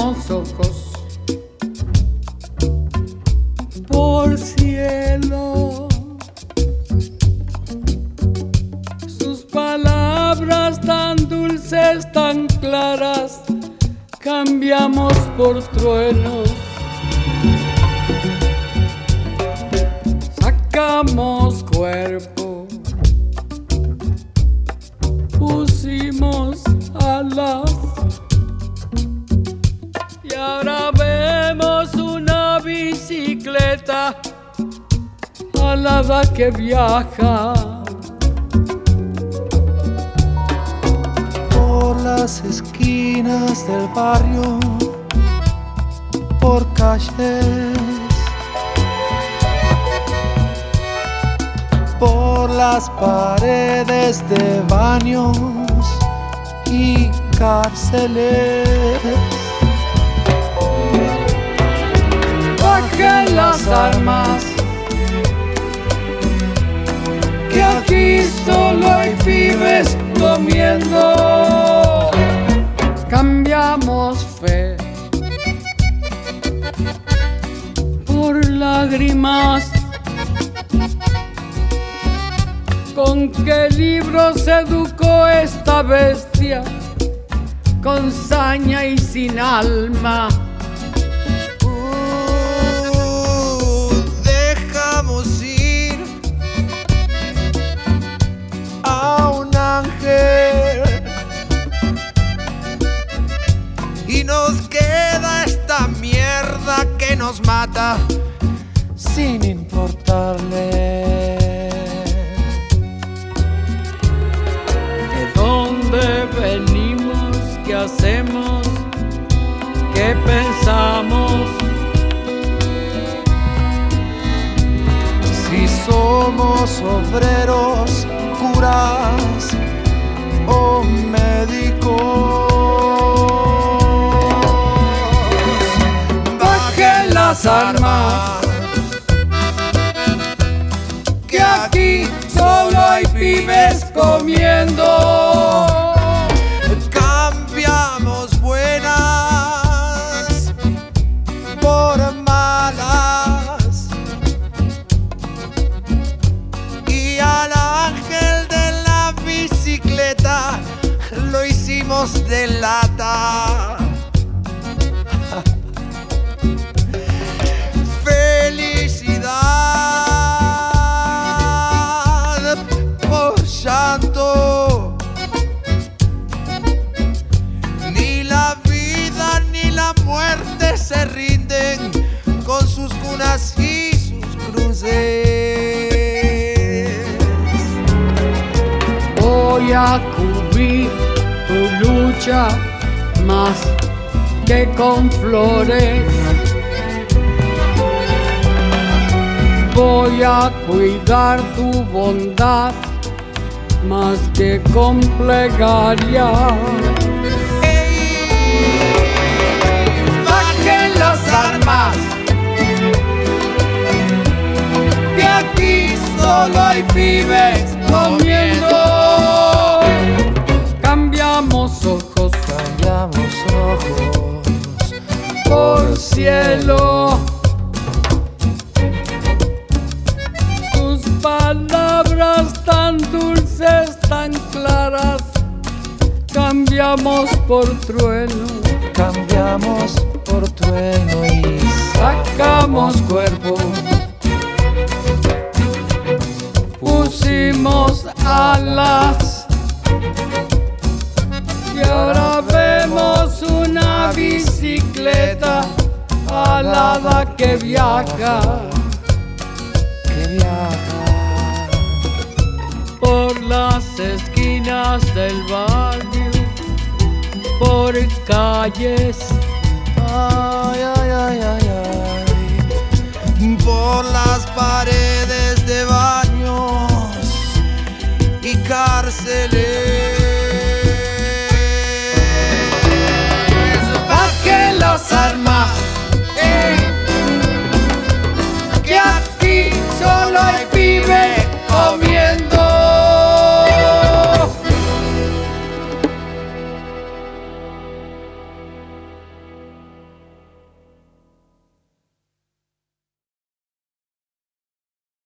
ojos por cielo. Sus palabras tan dulces, tan claras, cambiamos por truenos. Sacamos Y ahora vemos una bicicleta alada que viaja por las esquinas del barrio, por calles, por las paredes de baños y cárceles. ¿Con qué libro se educó esta bestia? Con saña y sin alma. Uh, dejamos ir a un ángel y nos queda esta mierda que nos mata sin importarle. ¿De dónde venimos? ¿Qué hacemos? ¿Qué pensamos? Si somos obreros, curas o médicos. Bajen las armas, comiendo. Cambiamos buenas por malas. Y al ángel de la bicicleta lo hicimos de lata. Rinden con sus cunas y sus cruces. Voy a cubrir tu lucha más que con flores. Voy a cuidar tu bondad más que con plegaria. Comiendo. Cambiamos ojos Cambiamos ojos por cielo. Tus palabras tan dulces, tan claras, cambiamos por trueno. cambiamos por trueno y Sacamos cuerpo, pusimos alas. Y ahora vemos una bicicleta alada que viaja. Que viaja. Por las esquinas del barrio, por calles, ay, ay, ay, ay, ay. por las paredes cárceles. ¿Para qué los armas? Eh.